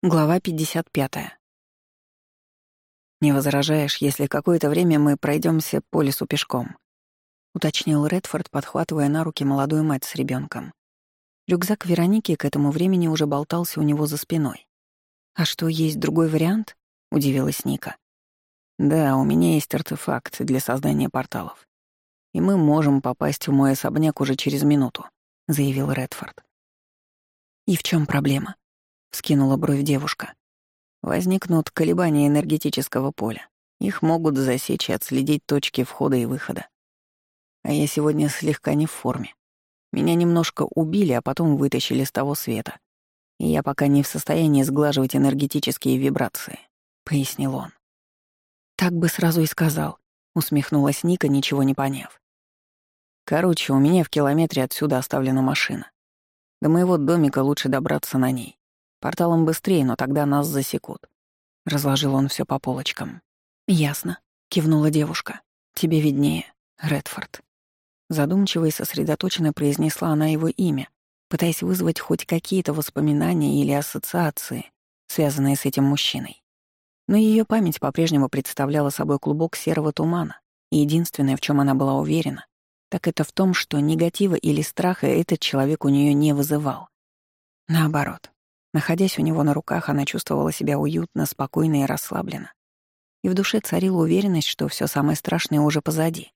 Глава 55. «Не возражаешь, если какое-то время мы пройдемся по лесу пешком?» — уточнил Редфорд, подхватывая на руки молодую мать с ребенком. Рюкзак Вероники к этому времени уже болтался у него за спиной. «А что, есть другой вариант?» — удивилась Ника. «Да, у меня есть артефакт для создания порталов. И мы можем попасть в мой особняк уже через минуту», — заявил Редфорд. «И в чем проблема?» — вскинула бровь девушка. «Возникнут колебания энергетического поля. Их могут засечь и отследить точки входа и выхода. А я сегодня слегка не в форме. Меня немножко убили, а потом вытащили с того света. И я пока не в состоянии сглаживать энергетические вибрации», — пояснил он. «Так бы сразу и сказал», — усмехнулась Ника, ничего не поняв. «Короче, у меня в километре отсюда оставлена машина. До моего домика лучше добраться на ней. Порталом быстрее, но тогда нас засекут. Разложил он все по полочкам. «Ясно», — кивнула девушка. «Тебе виднее, Редфорд». Задумчиво и сосредоточенно произнесла она его имя, пытаясь вызвать хоть какие-то воспоминания или ассоциации, связанные с этим мужчиной. Но ее память по-прежнему представляла собой клубок серого тумана, и единственное, в чем она была уверена, так это в том, что негатива или страха этот человек у нее не вызывал. Наоборот, Находясь у него на руках, она чувствовала себя уютно, спокойно и расслабленно. И в душе царила уверенность, что все самое страшное уже позади.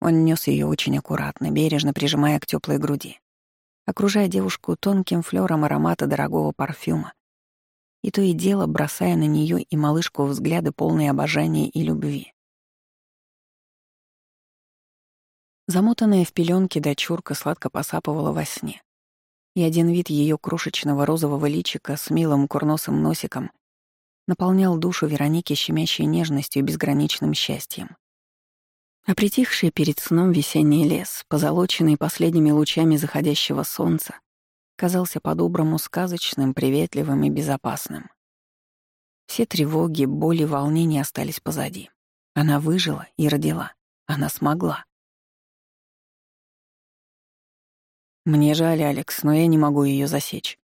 Он нес ее очень аккуратно, бережно прижимая к теплой груди, окружая девушку тонким флером аромата дорогого парфюма, и то и дело бросая на нее и малышку взгляды полные обожания и любви. Замотанная в пеленки дочурка сладко посапывала во сне и один вид ее крошечного розового личика с милым курносым носиком наполнял душу Вероники щемящей нежностью и безграничным счастьем. А притихший перед сном весенний лес, позолоченный последними лучами заходящего солнца, казался по-доброму сказочным, приветливым и безопасным. Все тревоги, боли, волнения остались позади. Она выжила и родила. Она смогла. Мне жаль, Алекс, но я не могу ее засечь.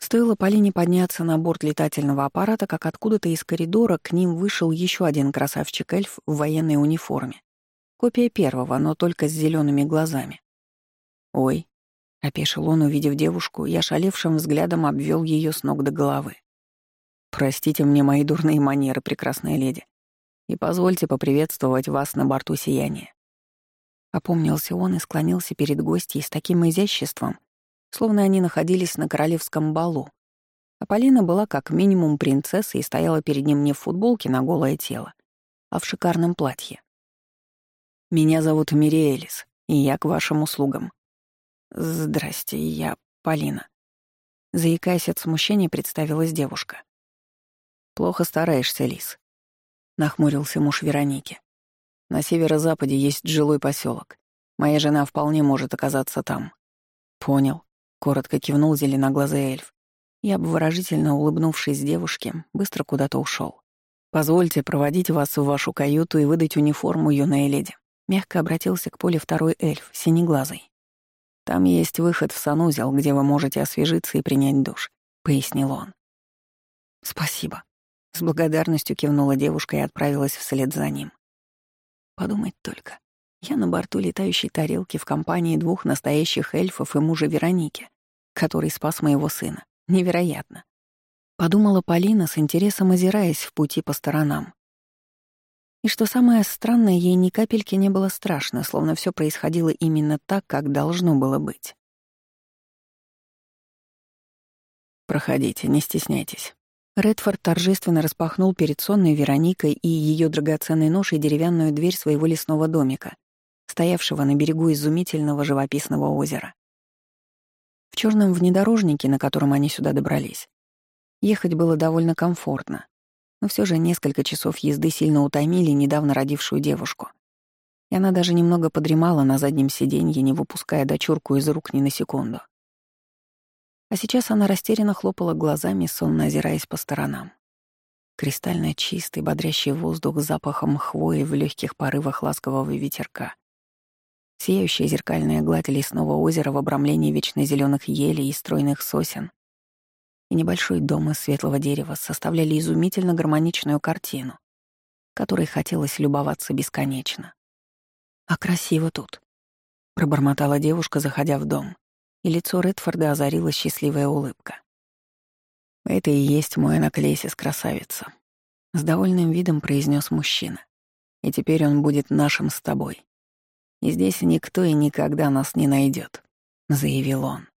Стоило Полине подняться на борт летательного аппарата, как откуда-то из коридора к ним вышел еще один красавчик-эльф в военной униформе. Копия первого, но только с зелеными глазами. «Ой», — опешил он, увидев девушку, я шалевшим взглядом обвел ее с ног до головы. «Простите мне мои дурные манеры, прекрасная леди, и позвольте поприветствовать вас на борту сияния. Опомнился он и склонился перед гостьей с таким изяществом, словно они находились на королевском балу. А Полина была как минимум принцессой и стояла перед ним не в футболке на голое тело, а в шикарном платье. «Меня зовут Мириэлис, и я к вашим услугам». «Здрасте, я Полина». Заикаясь от смущения, представилась девушка. «Плохо стараешься, Лис», — нахмурился муж Вероники. На северо-западе есть жилой поселок. Моя жена вполне может оказаться там. Понял. Коротко кивнул зеленоглазый эльф. И, обворожительно улыбнувшись девушке, быстро куда-то ушел. «Позвольте проводить вас в вашу каюту и выдать униформу юной леди», — мягко обратился к Поле второй эльф, синеглазый. «Там есть выход в санузел, где вы можете освежиться и принять душ», — пояснил он. «Спасибо», — с благодарностью кивнула девушка и отправилась вслед за ним. Подумать только. Я на борту летающей тарелки в компании двух настоящих эльфов и мужа Вероники, который спас моего сына. Невероятно. Подумала Полина с интересом озираясь в пути по сторонам. И что самое странное, ей ни капельки не было страшно, словно все происходило именно так, как должно было быть. «Проходите, не стесняйтесь», Редфорд торжественно распахнул перед сонной Вероникой и ее драгоценной ношей деревянную дверь своего лесного домика, стоявшего на берегу изумительного живописного озера. В черном внедорожнике, на котором они сюда добрались, ехать было довольно комфортно, но все же несколько часов езды сильно утомили недавно родившую девушку. И она даже немного подремала на заднем сиденье, не выпуская дочурку из рук ни на секунду. А сейчас она растерянно хлопала глазами, сонно озираясь по сторонам. Кристально чистый, бодрящий воздух с запахом хвои в легких порывах ласкового ветерка. Сияющая зеркальная гладь лесного озера в обрамлении вечно зеленых елей и стройных сосен. и небольшой дом из светлого дерева составляли изумительно гармоничную картину, которой хотелось любоваться бесконечно. «А красиво тут», — пробормотала девушка, заходя в дом, и лицо Редфорда озарила счастливая улыбка. «Это и есть мой наклейсис, красавица», — с довольным видом произнес мужчина. «И теперь он будет нашим с тобой. И здесь никто и никогда нас не найдет, заявил он.